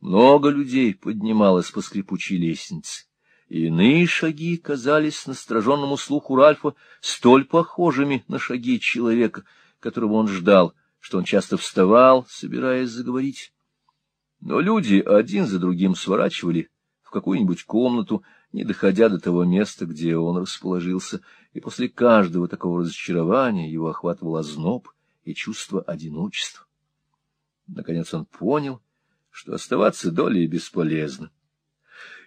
Много людей поднималось по скрипучей лестнице. Иные шаги казались настороженному слуху Ральфа столь похожими на шаги человека, которого он ждал, что он часто вставал, собираясь заговорить. Но люди один за другим сворачивали в какую-нибудь комнату, не доходя до того места, где он расположился, и после каждого такого разочарования его охватывал озноб и чувство одиночества. Наконец он понял, что оставаться долей бесполезно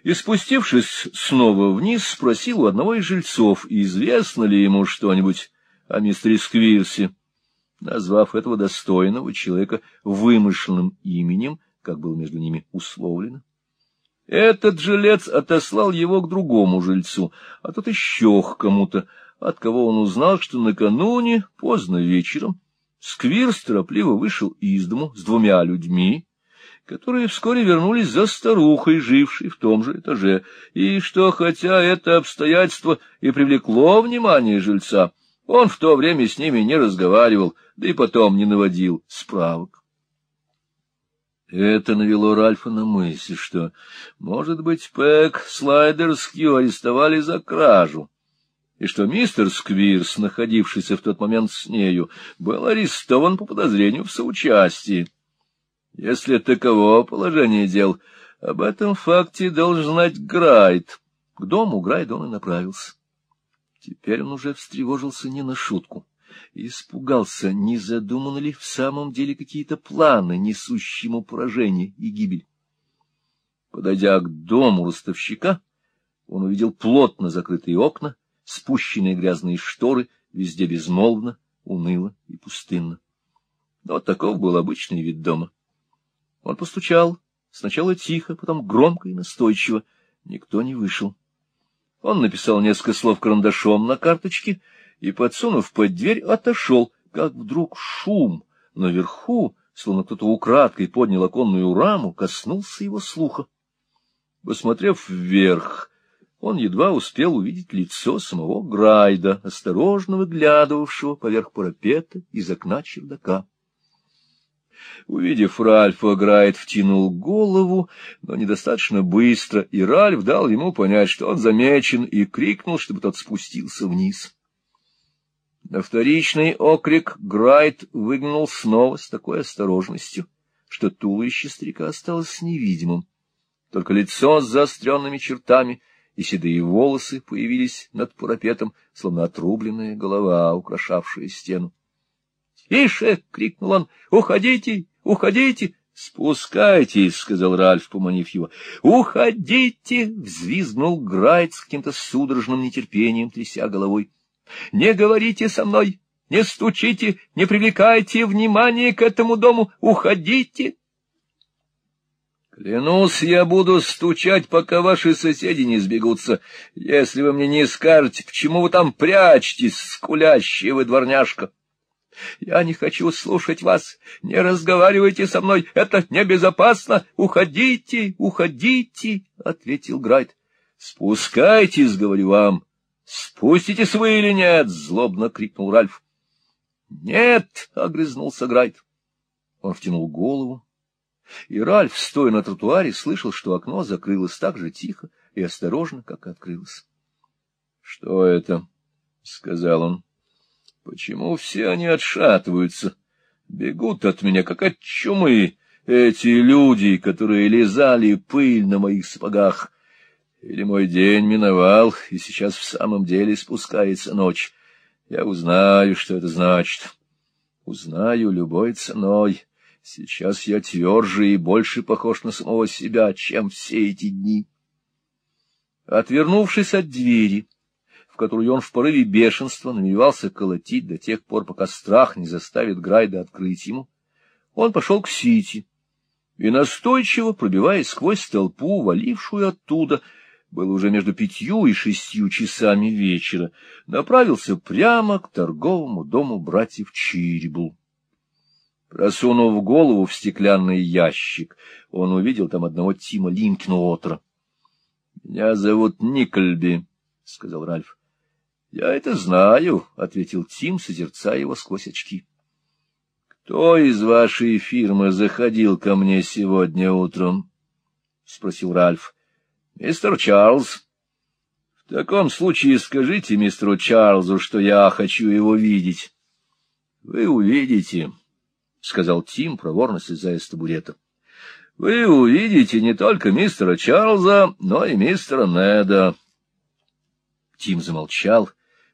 и, спустившись снова вниз, спросил у одного из жильцов, известно ли ему что-нибудь о мистере Сквирсе, назвав этого достойного человека вымышленным именем, как было между ними условлено. Этот жилец отослал его к другому жильцу, а тот еще к кому-то, от кого он узнал, что накануне, поздно вечером, Сквирс торопливо вышел из дому с двумя людьми, которые вскоре вернулись за старухой, жившей в том же этаже, и что, хотя это обстоятельство и привлекло внимание жильца, он в то время с ними не разговаривал, да и потом не наводил справок. Это навело Ральфа на мысль, что, может быть, Пэк Слайдерскью арестовали за кражу, и что мистер Сквирс, находившийся в тот момент с нею, был арестован по подозрению в соучастии. Если таково положение дел, об этом факте должен знать Грайд. К дому Грайд он и направился. Теперь он уже встревожился не на шутку. Испугался, не задуманы ли в самом деле какие-то планы, несущие ему поражение и гибель. Подойдя к дому ростовщика, он увидел плотно закрытые окна, спущенные грязные шторы, везде безмолвно, уныло и пустынно. Но таков был обычный вид дома. Он постучал, сначала тихо, потом громко и настойчиво. Никто не вышел. Он написал несколько слов карандашом на карточке и, подсунув под дверь, отошел, как вдруг шум наверху, словно кто-то украдкой поднял оконную раму, коснулся его слуха. Посмотрев вверх, он едва успел увидеть лицо самого Грайда, осторожно выглядывавшего поверх парапета из окна чердака. Увидев Ральфа, Грайт втянул голову, но недостаточно быстро, и Ральф дал ему понять, что он замечен, и крикнул, чтобы тот спустился вниз. На вторичный окрик Грайт выглянул снова с такой осторожностью, что туловище старика осталось невидимым. Только лицо с заостренными чертами и седые волосы появились над парапетом, словно отрубленная голова, украшавшая стену. «Тише!» — крикнул он. «Уходите! Уходите!» «Спускайтесь!» — сказал Ральф, поманив его. «Уходите!» — взвизгнул Грайт с каким-то судорожным нетерпением, тряся головой. «Не говорите со мной! Не стучите! Не привлекайте внимания к этому дому! Уходите!» «Клянусь, я буду стучать, пока ваши соседи не сбегутся, если вы мне не скажете, почему вы там прячетесь, скулящая вы дворняжка!» Я не хочу слушать вас. Не разговаривайте со мной. Это небезопасно. Уходите, уходите, — ответил Грайт. — Спускайтесь, — говорю вам. — Спуститесь вы или нет? — злобно крикнул Ральф. — Нет, — огрызнулся Грайт. Он втянул голову, и Ральф, стоя на тротуаре, слышал, что окно закрылось так же тихо и осторожно, как и открылось. — Что это? — сказал он. Почему все они отшатываются, бегут от меня, как от чумы, эти люди, которые лизали пыль на моих сапогах? Или мой день миновал, и сейчас в самом деле спускается ночь? Я узнаю, что это значит. Узнаю любой ценой. Сейчас я тверже и больше похож на самого себя, чем все эти дни. Отвернувшись от двери, которую он в порыве бешенства намеревался колотить до тех пор, пока страх не заставит Грайда открыть ему, он пошел к Сити и, настойчиво пробиваясь сквозь толпу, валившую оттуда, было уже между пятью и шестью часами вечера, направился прямо к торговому дому братьев Чирибл. Просунув голову в стеклянный ящик, он увидел там одного Тима Линкнуотра. — Меня зовут Никольби, — сказал Ральф. — Я это знаю, — ответил Тим, созерцая его сквозь очки. — Кто из вашей фирмы заходил ко мне сегодня утром? спросил Ральф. — Мистер Чарльз. — В таком случае скажите мистеру Чарльзу, что я хочу его видеть. — Вы увидите, — сказал Тим, проворно слезая с табурета. — Вы увидите не только мистера Чарльза, но и мистера Неда. Тим замолчал,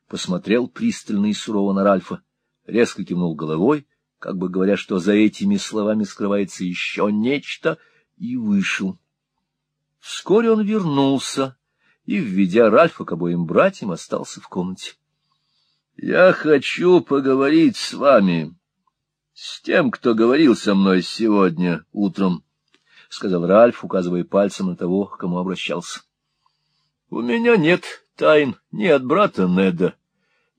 посмотрел пристально и сурово на Ральфа, резко кивнул головой, как бы говоря, что за этими словами скрывается еще нечто, и вышел. Вскоре он вернулся и, введя Ральфа к обоим братьям, остался в комнате. — Я хочу поговорить с вами, с тем, кто говорил со мной сегодня утром, — сказал Ральф, указывая пальцем на того, к кому обращался. — У меня нет тайн ни от брата Неда,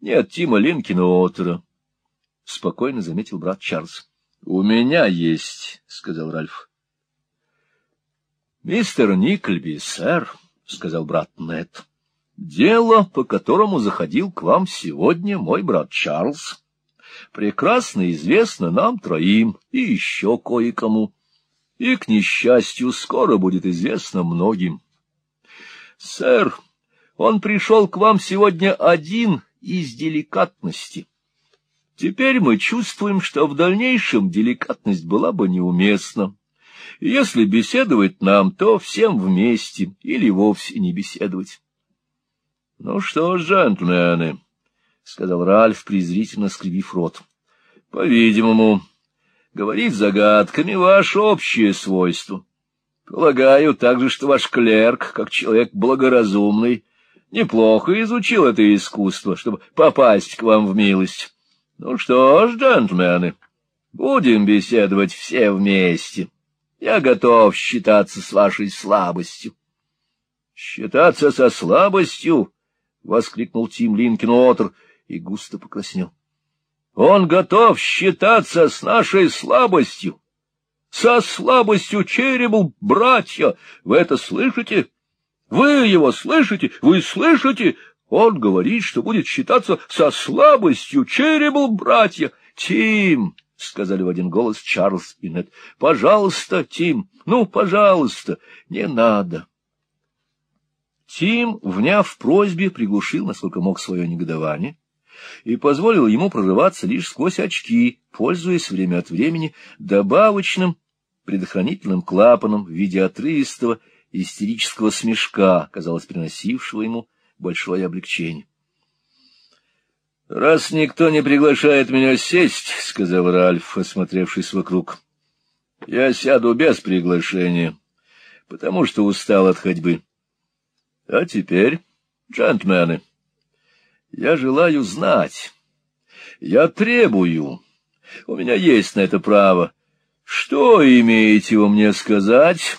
ни от Тима Линкина Отера, — спокойно заметил брат Чарльз. — У меня есть, — сказал Ральф. — Мистер Никльби, сэр, — сказал брат Нед, — дело, по которому заходил к вам сегодня мой брат Чарльз, прекрасно известно нам троим и еще кое-кому, и, к несчастью, скоро будет известно многим. Сэр, он пришел к вам сегодня один из деликатности. Теперь мы чувствуем, что в дальнейшем деликатность была бы неуместна. Если беседовать нам, то всем вместе или вовсе не беседовать. — Ну что джентльмены, — сказал Ральф, презрительно скривив рот, — по-видимому, говорить загадками — ваше общее свойство. Полагаю также, что ваш клерк, как человек благоразумный, неплохо изучил это искусство, чтобы попасть к вам в милость. Ну что ж, джентльмены, будем беседовать все вместе. Я готов считаться с вашей слабостью. — Считаться со слабостью? — воскликнул Тим Линкин Отр и густо покраснел. — Он готов считаться с нашей слабостью. Со слабостью черебу, братья, вы это слышите? — вы его слышите? Вы слышите? Он говорит, что будет считаться со слабостью черебл братья. Тим, — сказали в один голос Чарльз и Нед, — пожалуйста, Тим, ну, пожалуйста, не надо. Тим, вняв просьбе, приглушил, насколько мог, свое негодование и позволил ему прорываться лишь сквозь очки, пользуясь время от времени добавочным предохранительным клапаном в виде отрывистого истерического смешка, казалось, приносившего ему большое облегчение. — Раз никто не приглашает меня сесть, — сказал Ральф, осмотревшись вокруг, — я сяду без приглашения, потому что устал от ходьбы. А теперь, джентльмены, я желаю знать, я требую, у меня есть на это право, что имеете вы мне сказать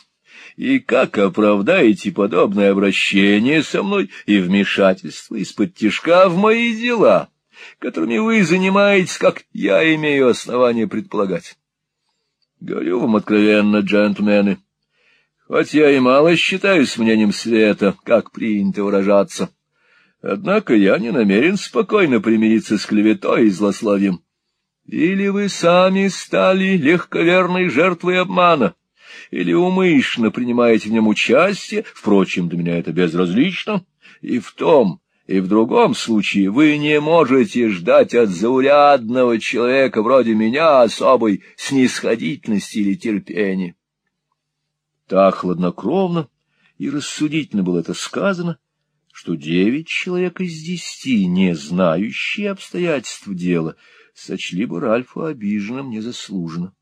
и как оправдаете подобное обращение со мной и вмешательство из-под тишка в мои дела, которыми вы занимаетесь, как я имею основание предполагать? Говорю вам откровенно, джентльмены, хоть я и мало считаюсь мнением света, как принято выражаться, однако я не намерен спокойно примириться с клеветой и злословием. Или вы сами стали легковерной жертвой обмана, или умышленно принимаете в нем участие, впрочем, для меня это безразлично, и в том, и в другом случае вы не можете ждать от заурядного человека вроде меня особой снисходительности или терпения. Так хладнокровно и рассудительно было это сказано, что девять человек из десяти, не знающие обстоятельств дела, сочли бы Ральфа обиженным незаслуженно.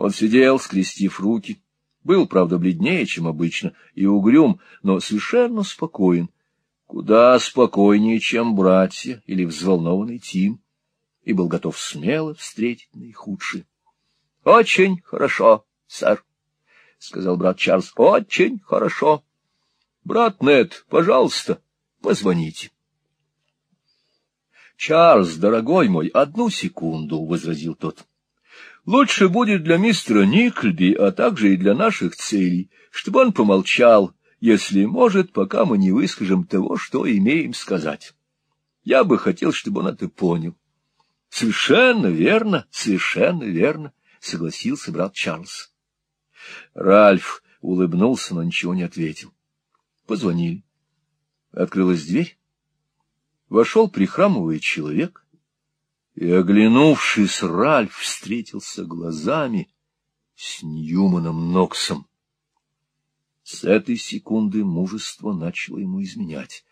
Он сидел, скрестив руки, был, правда, бледнее, чем обычно, и угрюм, но совершенно спокоен, куда спокойнее, чем братья или взволнованный Тим, и был готов смело встретить наихудшее. — Очень хорошо, сэр, — сказал брат Чарльз, — очень хорошо. — Брат Нед, пожалуйста, позвоните. — Чарльз, дорогой мой, одну секунду, — возразил тот. Лучше будет для мистера Никльби, а также и для наших целей, чтобы он помолчал, если может, пока мы не выскажем того, что имеем сказать. Я бы хотел, чтобы он это понял. — Совершенно верно, совершенно верно, — согласился брат Чарльз. Ральф улыбнулся, но ничего не ответил. Позвонили. Открылась дверь. Вошел прихрамывая человек, и, оглянувшись, Ральф встретился глазами с Ньюманом Ноксом. С этой секунды мужество начало ему изменять.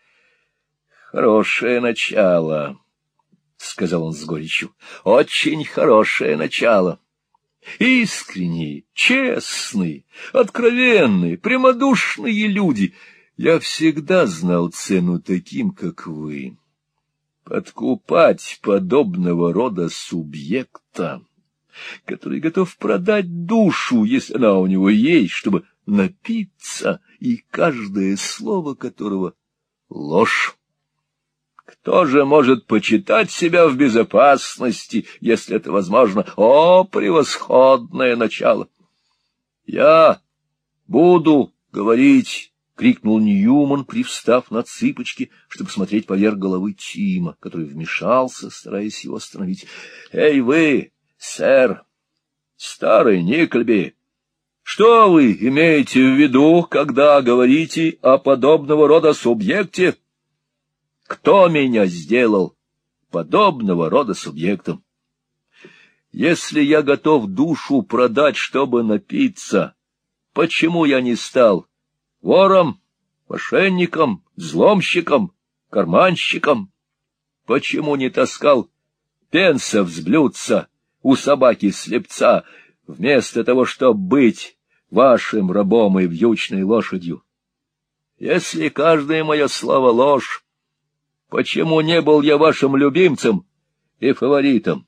— Хорошее начало, — сказал он с горечью, — очень хорошее начало. Искренние, честные, откровенные, прямодушные люди. Я всегда знал цену таким, как вы. Подкупать подобного рода субъекта, который готов продать душу, если она у него есть, чтобы напиться, и каждое слово которого — ложь. Кто же может почитать себя в безопасности, если это возможно? О, превосходное начало! Я буду говорить, — крикнул Ньюман, привстав на цыпочки, чтобы смотреть поверх головы Тима, который вмешался, стараясь его остановить. — Эй вы, сэр, старый Никольби, что вы имеете в виду, когда говорите о подобного рода субъекте? — кто меня сделал подобного рода субъектом? Если я готов душу продать, чтобы напиться, почему я не стал вором, мошенником, взломщиком, карманщиком? Почему не таскал пенсов с у собаки-слепца, вместо того, чтобы быть вашим рабом и вьючной лошадью? Если каждое мое слово — ложь, Почему не был я вашим любимцем и фаворитом?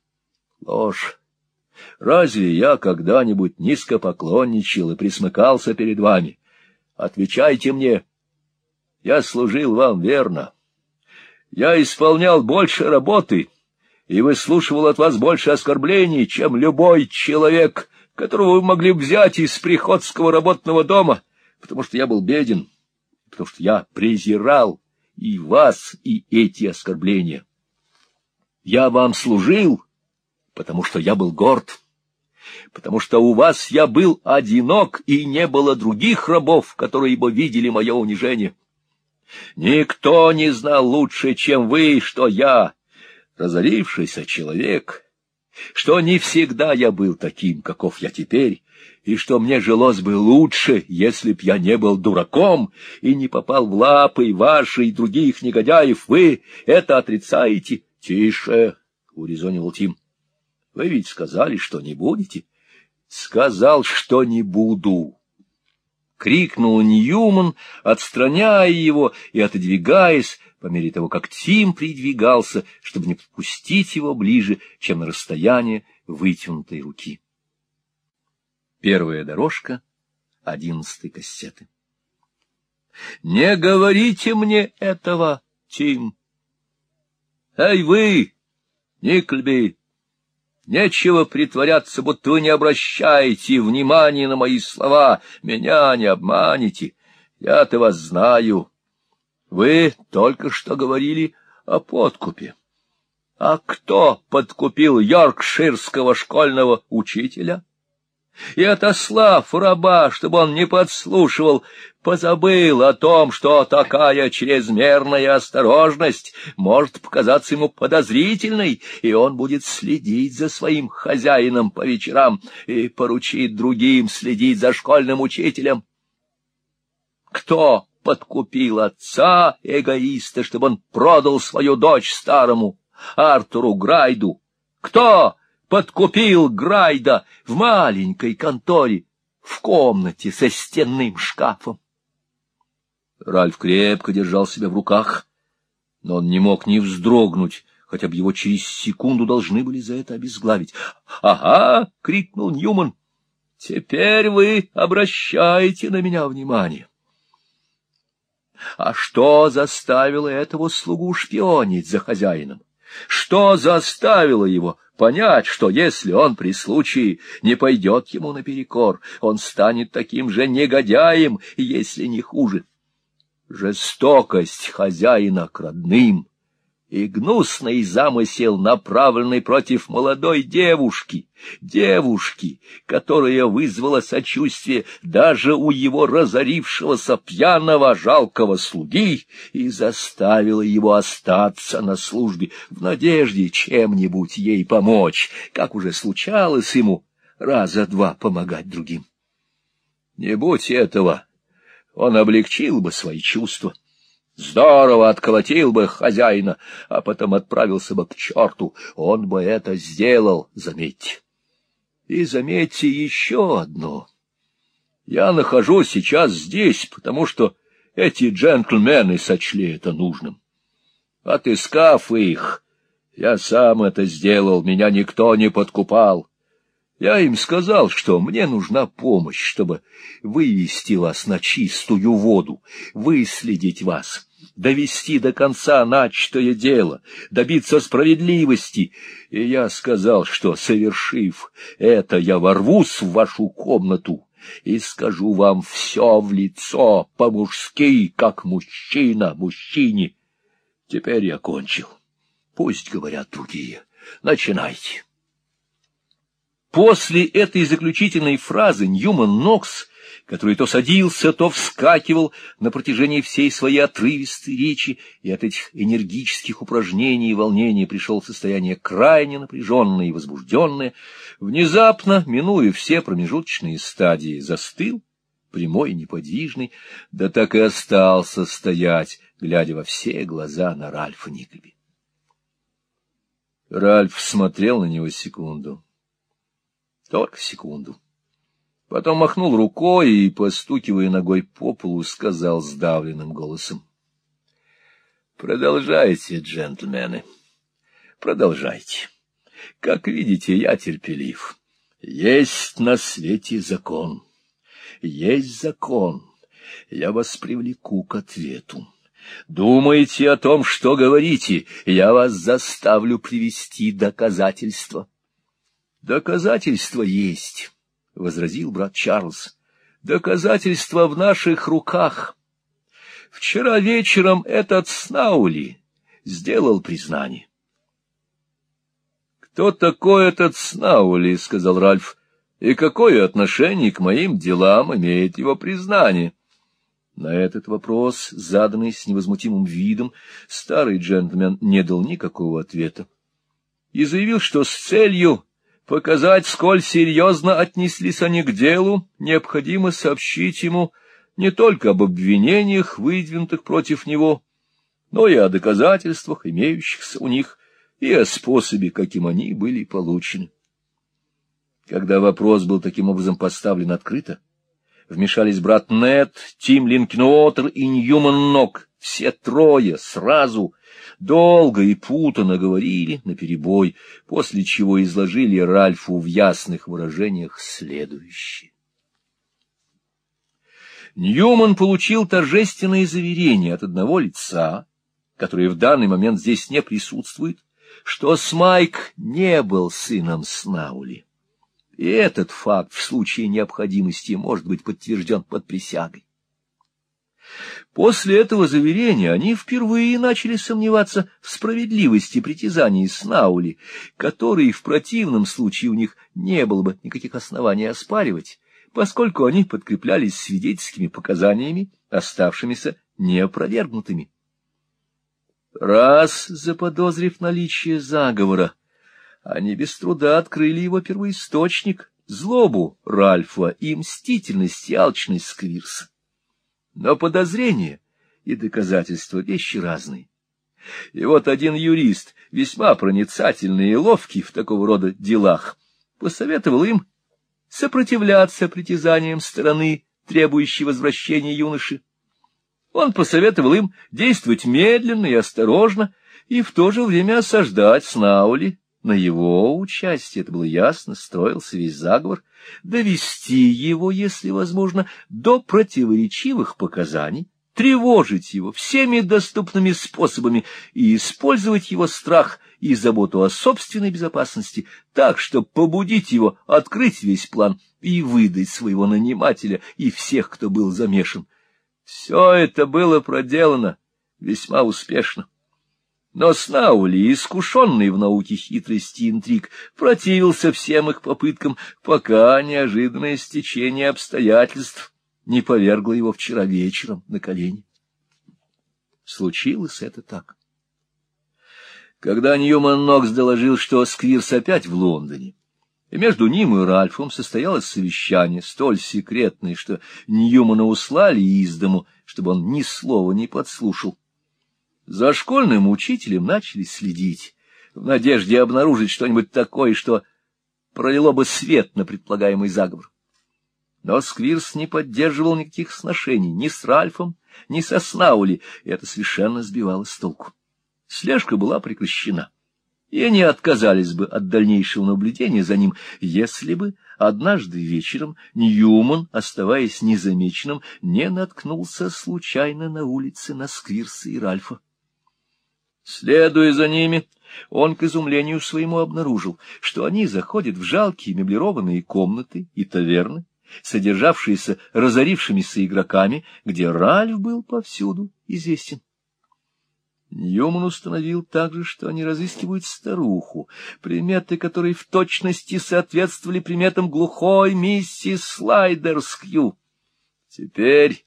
Ложь. Разве я когда-нибудь низко поклонничал и присмыкался перед вами? Отвечайте мне. Я служил вам верно. Я исполнял больше работы и выслушивал от вас больше оскорблений, чем любой человек, которого вы могли взять из приходского работного дома, потому что я был беден, потому что я презирал и вас, и эти оскорбления. Я вам служил, потому что я был горд, потому что у вас я был одинок, и не было других рабов, которые бы видели мое унижение. Никто не знал лучше, чем вы, что я, разорившийся человек, что не всегда я был таким, каков я теперь, и что мне жилось бы лучше, если б я не был дураком и не попал в лапы ваши и других негодяев. Вы это отрицаете? — Тише, — урезонивал Тим. — Вы ведь сказали, что не будете. — Сказал, что не буду. — крикнул Ньюман, отстраняя его и отодвигаясь, по мере того, как Тим придвигался, чтобы не подпустить его ближе, чем на расстояние вытянутой руки. Первая дорожка одиннадцатой кассеты. — Не говорите мне этого, Тим! — Эй вы, Никльби! Нечего притворяться, будто вы не обращаете внимания на мои слова, меня не обманете. Я-то вас знаю. Вы только что говорили о подкупе. А кто подкупил йоркширского школьного учителя? — и, отослав раба, чтобы он не подслушивал, позабыл о том, что такая чрезмерная осторожность может показаться ему подозрительной, и он будет следить за своим хозяином по вечерам и поручит другим следить за школьным учителем. Кто подкупил отца, эгоиста, чтобы он продал свою дочь старому Артуру Грайду? Кто подкупил Грайда в маленькой конторе в комнате со стенным шкафом. Ральф крепко держал себя в руках, но он не мог ни вздрогнуть, хотя бы его через секунду должны были за это обезглавить. — Ага! — крикнул Ньюман. — Теперь вы обращаете на меня внимание. А что заставило этого слугу шпионить за хозяином? Что заставило его понять, что если он при случае не пойдет ему наперекор, он станет таким же негодяем, если не хуже. Жестокость хозяина к родным и гнусный замысел, направленный против молодой девушки, девушки, которая вызвала сочувствие даже у его разорившегося пьяного жалкого слуги и заставила его остаться на службе в надежде чем-нибудь ей помочь, как уже случалось ему раза два помогать другим. Не будь этого, он облегчил бы свои чувства Здорово отколотил бы хозяина, а потом отправился бы к черту. Он бы это сделал, заметьте. И заметьте еще одно. Я нахожусь сейчас здесь, потому что эти джентльмены сочли это нужным. Отыскав их, я сам это сделал, меня никто не подкупал. Я им сказал, что мне нужна помощь, чтобы вывести вас на чистую воду, выследить вас, довести до конца начатое дело, добиться справедливости. И я сказал, что, совершив это, я ворвусь в вашу комнату и скажу вам все в лицо, по-мужски, как мужчина мужчине. Теперь я кончил. Пусть говорят другие. Начинайте. После этой заключительной фразы Ньюман Нокс, который то садился, то вскакивал на протяжении всей своей отрывистой речи, и от этих энергических упражнений и волнений пришел в состояние крайне напряженное и возбужденное, внезапно, минуя все промежуточные стадии, застыл, прямой и неподвижный, да так и остался стоять, глядя во все глаза на Ральфа Никлеби. Ральф смотрел на него секунду только секунду. Потом махнул рукой и, постукивая ногой по полу, сказал сдавленным голосом. — Продолжайте, джентльмены, продолжайте. Как видите, я терпелив. Есть на свете закон. Есть закон. Я вас привлеку к ответу. Думаете о том, что говорите, я вас заставлю привести доказательства. Доказательства есть, — возразил брат Чарльз. Доказательства в наших руках. Вчера вечером этот Снаули сделал признание. «Кто такой этот Снаули?» — сказал Ральф. «И какое отношение к моим делам имеет его признание?» На этот вопрос, заданный с невозмутимым видом, старый джентльмен не дал никакого ответа и заявил, что с целью Показать, сколь серьезно отнеслись они к делу, необходимо сообщить ему не только об обвинениях, выдвинутых против него, но и о доказательствах, имеющихся у них, и о способе, каким они были получены. Когда вопрос был таким образом поставлен открыто, вмешались брат Нет, Тим Линкнуотер и Ньюман Нок, все трое сразу — долго и путано говорили наперебой, после чего изложили Ральфу в ясных выражениях следующее. Ньюман получил торжественное заверение от одного лица, которое в данный момент здесь не присутствует, что Смайк не был сыном Снаули. И этот факт в случае необходимости может быть подтвержден под присягой. После этого заверения они впервые начали сомневаться в справедливости притязаний Снаули, которые в противном случае у них не было бы никаких оснований оспаривать, поскольку они подкреплялись свидетельскими показаниями, оставшимися неопровергнутыми. Раз заподозрив наличие заговора, они без труда открыли его первоисточник, злобу Ральфа и мстительность и алчность Сквирса. Но подозрения и доказательства — вещи разные. И вот один юрист, весьма проницательный и ловкий в такого рода делах, посоветовал им сопротивляться притязаниям стороны, требующей возвращения юноши. Он посоветовал им действовать медленно и осторожно, и в то же время осаждать Снаули. На его участие, это было ясно, строился весь заговор, довести его, если возможно, до противоречивых показаний, тревожить его всеми доступными способами и использовать его страх и заботу о собственной безопасности так, чтобы побудить его открыть весь план и выдать своего нанимателя и всех, кто был замешан. Все это было проделано весьма успешно. Но Снаули, искушенный в науке хитрости и интриг, противился всем их попыткам, пока неожиданное стечение обстоятельств не повергло его вчера вечером на колени. Случилось это так. Когда Ньюман Нокс доложил, что Сквирс опять в Лондоне, и между ним и Ральфом состоялось совещание, столь секретное, что Ньюмана услали из дому, чтобы он ни слова не подслушал, за школьным учителем начали следить, в надежде обнаружить что-нибудь такое, что пролило бы свет на предполагаемый заговор. Но Сквирс не поддерживал никаких сношений ни с Ральфом, ни со Снаули, и это совершенно сбивало с толку. Слежка была прекращена, и они отказались бы от дальнейшего наблюдения за ним, если бы однажды вечером Ньюман, оставаясь незамеченным, не наткнулся случайно на улице на Сквирса и Ральфа. Следуя за ними, он к изумлению своему обнаружил, что они заходят в жалкие меблированные комнаты и таверны, содержавшиеся разорившимися игроками, где Ральф был повсюду известен. Ньюман установил также, что они разыскивают старуху, приметы которой в точности соответствовали приметам глухой миссис Слайдерскью. Теперь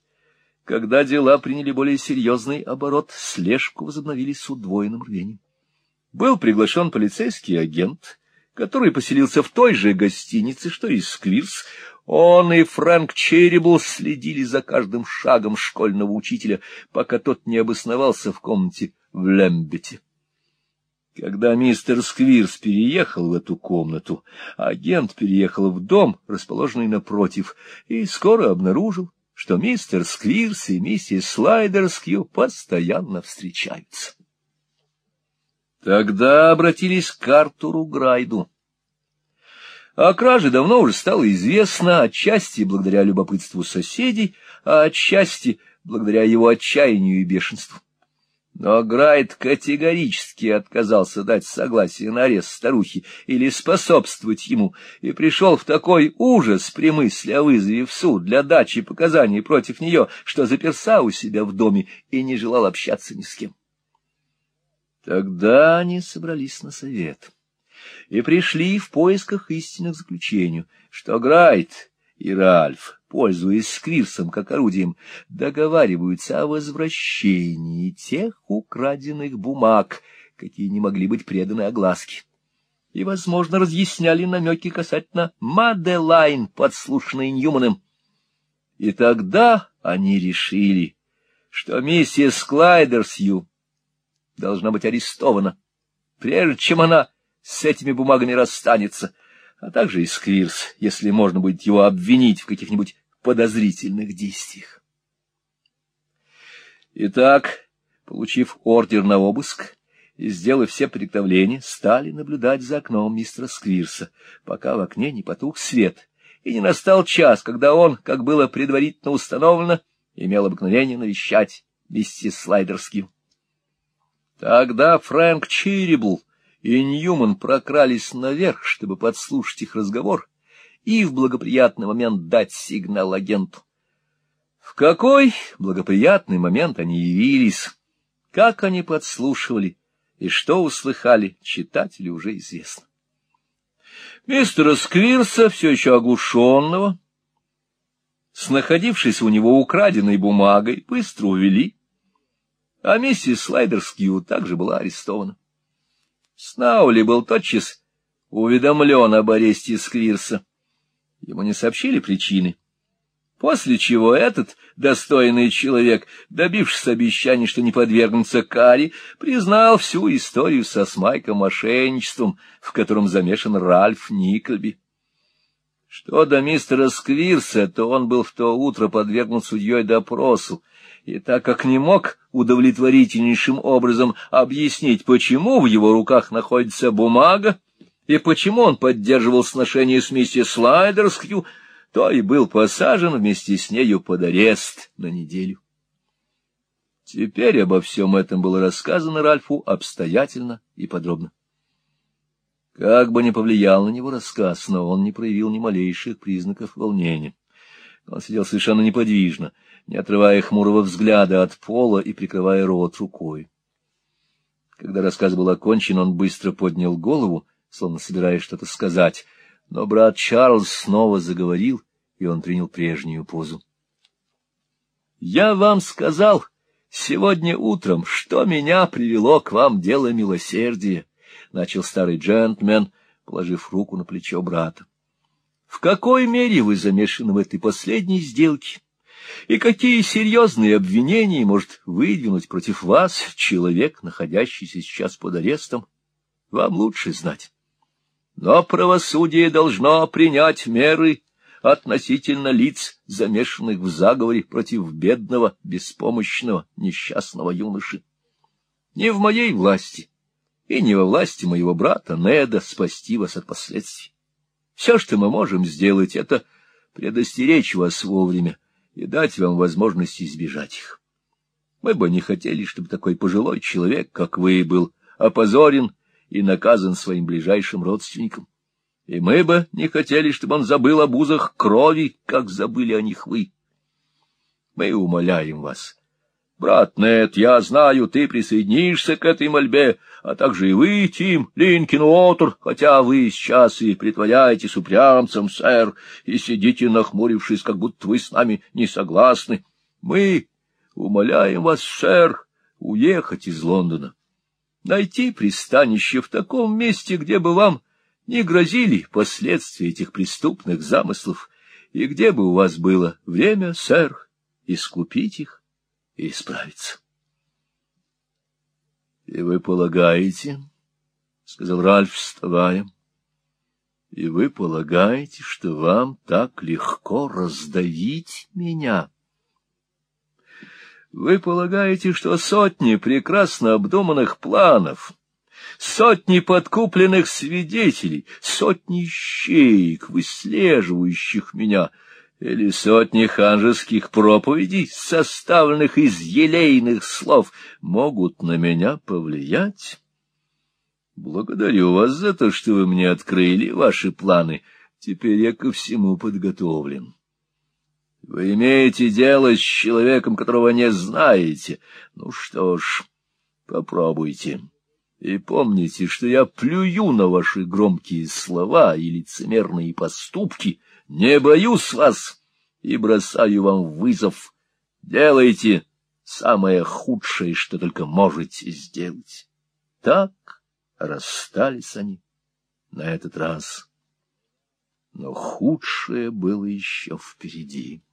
когда дела приняли более серьезный оборот, слежку возобновили с удвоенным рвением. Был приглашен полицейский агент, который поселился в той же гостинице, что и Сквирс. Он и Фрэнк Черрибл следили за каждым шагом школьного учителя, пока тот не обосновался в комнате в Лембете. Когда мистер Сквирс переехал в эту комнату, агент переехал в дом, расположенный напротив, и скоро обнаружил, что мистер Сквирс и миссис Слайдерскью постоянно встречаются. Тогда обратились к Артуру Грайду. О краже давно уже стало известно, отчасти благодаря любопытству соседей, а отчасти благодаря его отчаянию и бешенству. Но Грайт категорически отказался дать согласие на арест старухи или способствовать ему, и пришел в такой ужас при мысли о вызове в суд для дачи показаний против нее, что заперся у себя в доме и не желал общаться ни с кем. Тогда они собрались на совет и пришли в поисках истинных заключению, что Грайт и Ральф пользуясь сквирсом как орудием, договариваются о возвращении тех украденных бумаг, какие не могли быть преданы огласке. И, возможно, разъясняли намеки касательно Маделайн, подслушанной Ньюманом. И тогда они решили, что миссис Клайдерсью должна быть арестована, прежде чем она с этими бумагами расстанется, а также и Сквирс, если можно будет его обвинить в каких-нибудь подозрительных действиях. Итак, получив ордер на обыск и сделав все приготовления, стали наблюдать за окном мистера Сквирса, пока в окне не потух свет, и не настал час, когда он, как было предварительно установлено, имел обыкновение навещать миссис Слайдерским. Тогда Фрэнк Чирибл и Ньюман прокрались наверх, чтобы подслушать их разговор, и в благоприятный момент дать сигнал агенту. В какой благоприятный момент они явились, как они подслушивали и что услыхали, читателю уже известно. Мистера Сквирса, все еще оглушенного, с находившейся у него украденной бумагой, быстро увели, а миссис Слайдерскью также была арестована. Снаули был тотчас уведомлен об аресте Сквирса. Ему не сообщили причины. После чего этот достойный человек, добившись обещаний, что не подвергнется каре, признал всю историю со Смайком мошенничеством, в котором замешан Ральф Никольби. Что до мистера Сквирса, то он был в то утро подвергнут судьей допросу, и так как не мог удовлетворительнейшим образом объяснить, почему в его руках находится бумага, и почему он поддерживал сношение с миссис Слайдерскью, то и был посажен вместе с нею под арест на неделю. Теперь обо всем этом было рассказано Ральфу обстоятельно и подробно. Как бы ни повлиял на него рассказ, но он не проявил ни малейших признаков волнения. Он сидел совершенно неподвижно, не отрывая хмурого взгляда от пола и прикрывая рот рукой. Когда рассказ был окончен, он быстро поднял голову, словно собираясь что-то сказать, но брат Чарльз снова заговорил, и он принял прежнюю позу. — Я вам сказал сегодня утром, что меня привело к вам дело милосердия, — начал старый джентльмен, положив руку на плечо брата. — В какой мере вы замешаны в этой последней сделке? И какие серьезные обвинения может выдвинуть против вас человек, находящийся сейчас под арестом? Вам лучше знать. Но правосудие должно принять меры относительно лиц, замешанных в заговоре против бедного, беспомощного, несчастного юноши. Не в моей власти и не во власти моего брата Неда спасти вас от последствий. Все, что мы можем сделать, это предостеречь вас вовремя и дать вам возможность избежать их. Мы бы не хотели, чтобы такой пожилой человек, как вы, был опозорен и наказан своим ближайшим родственникам. И мы бы не хотели, чтобы он забыл об узах крови, как забыли о них вы. Мы умоляем вас. Брат Нет, я знаю, ты присоединишься к этой мольбе, а также и вы, Тим Линкин Уотер, хотя вы сейчас и притворяетесь упрямцем, сэр, и сидите нахмурившись, как будто вы с нами не согласны. Мы умоляем вас, сэр, уехать из Лондона найти пристанище в таком месте, где бы вам не грозили последствия этих преступных замыслов, и где бы у вас было время, сэр, искупить их и исправиться. — И вы полагаете, — сказал Ральф, вставая, — и вы полагаете, что вам так легко раздавить меня? — вы полагаете, что сотни прекрасно обдуманных планов, сотни подкупленных свидетелей, сотни щеек, выслеживающих меня, или сотни ханжеских проповедей, составленных из елейных слов, могут на меня повлиять? Благодарю вас за то, что вы мне открыли ваши планы. Теперь я ко всему подготовлен. Вы имеете дело с человеком, которого не знаете. Ну что ж, попробуйте. И помните, что я плюю на ваши громкие слова и лицемерные поступки, не боюсь вас и бросаю вам вызов. Делайте самое худшее, что только можете сделать. Так расстались они на этот раз. Но худшее было еще впереди.